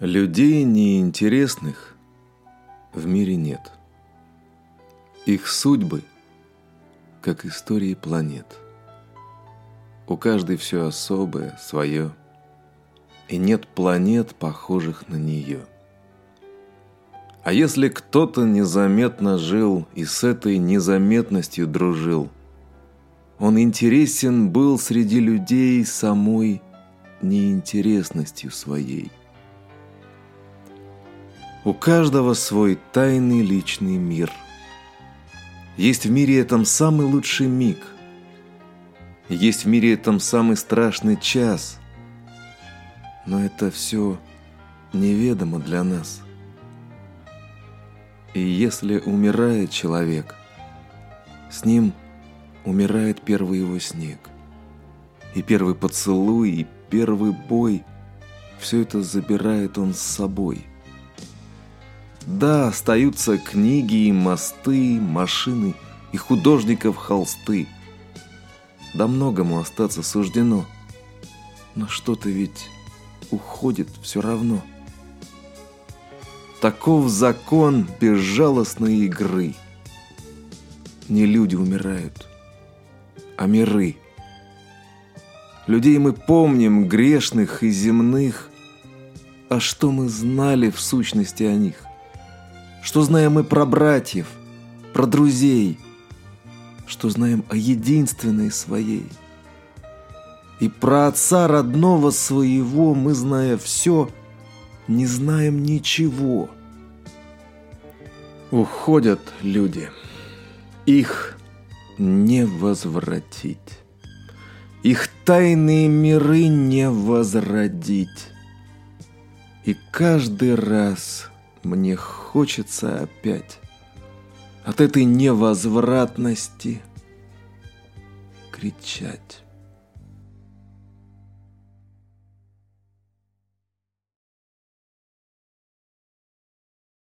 Людей неинтересных в мире нет. Их судьбы, как истории планет. У каждой все особое, свое, и нет планет, похожих на нее. А если кто-то незаметно жил и с этой незаметностью дружил, он интересен был среди людей самой неинтересностью своей. У каждого свой тайный личный мир. Есть в мире этом самый лучший миг. Есть в мире этом самый страшный час. Но это все неведомо для нас. И если умирает человек, с ним умирает первый его снег. И первый поцелуй, и первый бой – все это забирает он с собой – да, остаются книги и мосты, машины и художников холсты. Да многому остаться суждено. Но что-то ведь уходит все равно. Таков закон безжалостной игры. Не люди умирают, а миры. Людей мы помним, грешных и земных, а что мы знали в сущности о них? Что знаем мы про братьев, про друзей? Что знаем о единственной своей? И про отца родного своего мы, зная все, не знаем ничего. Уходят люди. Их не возвратить. Их тайные миры не возродить. И каждый раз мне хочется опять от этой невозвратности кричать.